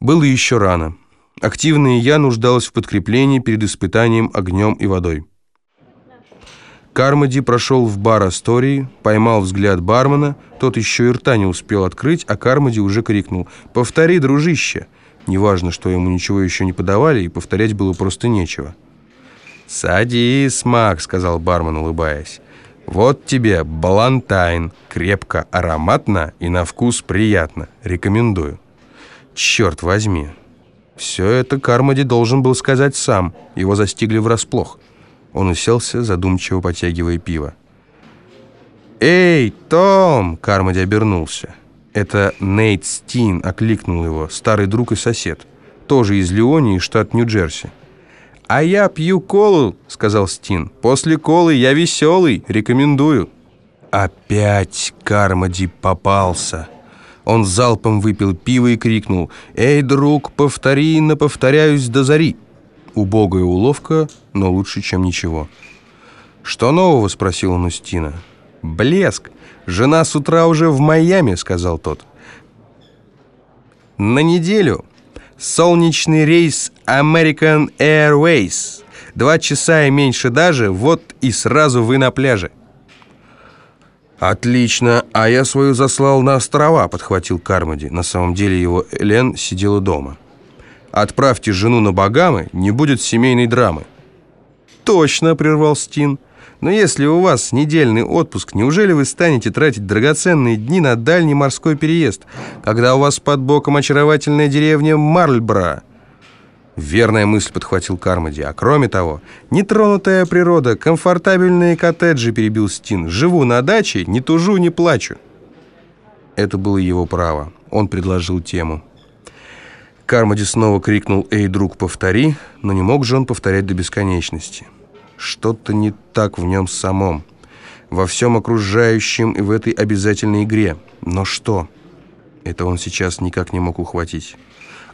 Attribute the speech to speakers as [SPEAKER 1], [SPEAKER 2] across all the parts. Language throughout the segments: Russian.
[SPEAKER 1] Было еще рано. Активная я нуждалась в подкреплении перед испытанием огнем и водой. Кармоди прошел в бар Астории, поймал взгляд бармена, тот еще и рта не успел открыть, а Кармоди уже крикнул «Повтори, дружище!» Неважно, что ему ничего еще не подавали, и повторять было просто нечего. «Садись, Мак», — сказал бармен, улыбаясь. «Вот тебе балантайн, крепко, ароматно и на вкус приятно. Рекомендую». «Черт возьми!» Все это Кармоди должен был сказать сам. Его застигли врасплох. Он уселся, задумчиво потягивая пиво. «Эй, Том!» — Кармоди обернулся. Это Нейт Стин окликнул его, старый друг и сосед. Тоже из Леонии, штат Нью-Джерси. «А я пью колу», — сказал Стин. «После колы я веселый, рекомендую». Опять Кармоди попался. Он залпом выпил пиво и крикнул «Эй, друг, повтори, на повторяюсь до зари». Убогая уловка, но лучше, чем ничего. «Что нового?» — спросил он у. «Блеск! Жена с утра уже в Майами», — сказал тот. «На неделю Солнечный рейс American Airways. Два часа и меньше даже, вот и сразу вы на пляже. «Отлично, а я свою заслал на острова», — подхватил Кармоди. На самом деле его Элен сидела дома. «Отправьте жену на Багамы, не будет семейной драмы». «Точно», — прервал Стин. Но если у вас недельный отпуск, неужели вы станете тратить драгоценные дни на дальний морской переезд, когда у вас под боком очаровательная деревня Марльбра? Верная мысль подхватил Кармоди. А кроме того, нетронутая природа, комфортабельные коттеджи, перебил Стин. Живу на даче, не тужу, не плачу. Это было его право. Он предложил тему. Кармоди снова крикнул «Эй, друг, повтори!», но не мог же он повторять до бесконечности. Что-то не так в нем самом, во всем окружающем и в этой обязательной игре. Но что? Это он сейчас никак не мог ухватить.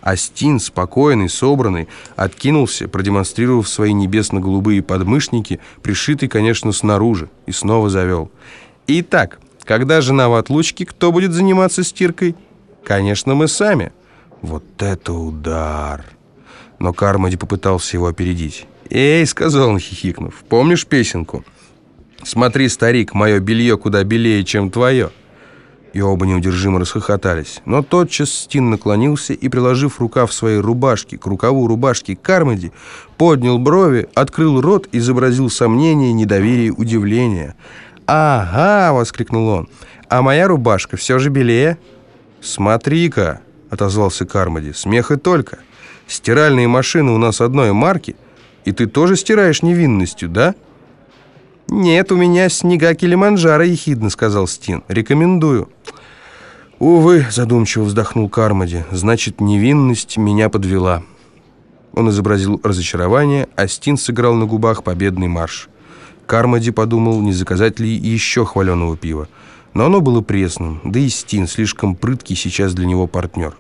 [SPEAKER 1] Астин, спокойный, собранный, откинулся, продемонстрировав свои небесно-голубые подмышники, пришитый, конечно, снаружи, и снова завел. «Итак, когда жена в отлучке, кто будет заниматься стиркой?» «Конечно, мы сами». «Вот это удар!» Но Кармоди попытался его опередить. «Эй», — сказал он, хихикнув, — «помнишь песенку?» «Смотри, старик, мое белье куда белее, чем твое». И оба неудержимо расхохотались. Но тотчас Стин наклонился и, приложив рукав своей рубашки к рукаву рубашки Кармоди, поднял брови, открыл рот, изобразил сомнение, недоверие, удивление. «Ага!» — воскликнул он. «А моя рубашка все же белее?» «Смотри-ка!» — отозвался Кармоди. «Смех и только. Стиральные машины у нас одной марки — и ты тоже стираешь невинностью, да?» «Нет, у меня снега Килиманджаро», — ехидно сказал Стин. «Рекомендую». «Увы», — задумчиво вздохнул Кармоди, «значит, невинность меня подвела». Он изобразил разочарование, а Стин сыграл на губах победный марш. Кармоди подумал, не заказать ли еще хваленого пива. Но оно было пресным, да и Стин слишком прыткий сейчас для него партнер.